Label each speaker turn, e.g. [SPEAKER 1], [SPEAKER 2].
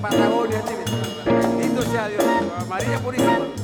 [SPEAKER 1] Patagonia. Bendito sea Dios. María Purísima.